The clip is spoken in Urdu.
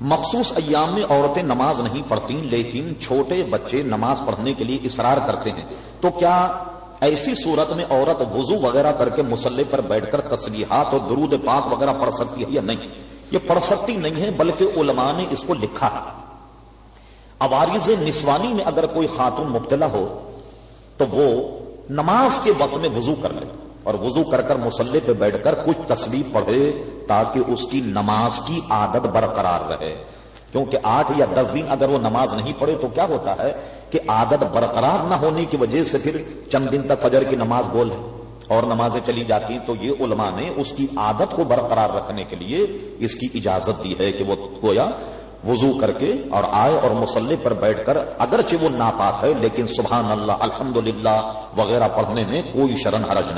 مخصوص ایام میں عورتیں نماز نہیں پڑھتی لیکن چھوٹے بچے نماز پڑھنے کے لیے اصرار کرتے ہیں۔ تو کیا ایسی صورت میں عورت وضو وغیرہ کر کے مسلح پر بیٹھ کر تصویحات اور درود پاک وغیرہ پڑھ سکتی ہے یا نہیں؟ یہ پڑھ سکتی نہیں ہے، بلکہ علماء نے اس کو لکھا۔ ہے عوارض نسوانی میں اگر کوئی خاتون مبتلا ہو، تو وہ نماز کے وقت میں وضو کر لے اور وضو کر کر مسلح پہ بیٹھ کر کچھ تصویر پڑھے۔ تاکہ اس کی نماز کی عادت برقرار رہے۔ کیونکہ آٹھ یا دس دن اگر وہ نماز نہیں پڑھے تو کیا ہوتا ہے کہ عادت برقرار نہ ہونے کی وجہ سے پھر چند دن تک فجر کی نماز گول ہے اور نمازیں چلی جاتی ہیں تو یہ علماء نے اس کی عادت کو برقرار رکھنے کے لیے اس کی اجازت دی ہے کہ وہ گویا وضو کر کے اور آئے اور مسلح پر بیٹھ کر اگرچہ وہ ناپاک ہے لیکن سبحان اللہ الحمد وغیرہ پڑھنے میں کوئی شرن حرج نہیں۔